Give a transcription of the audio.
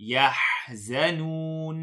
يحزنون.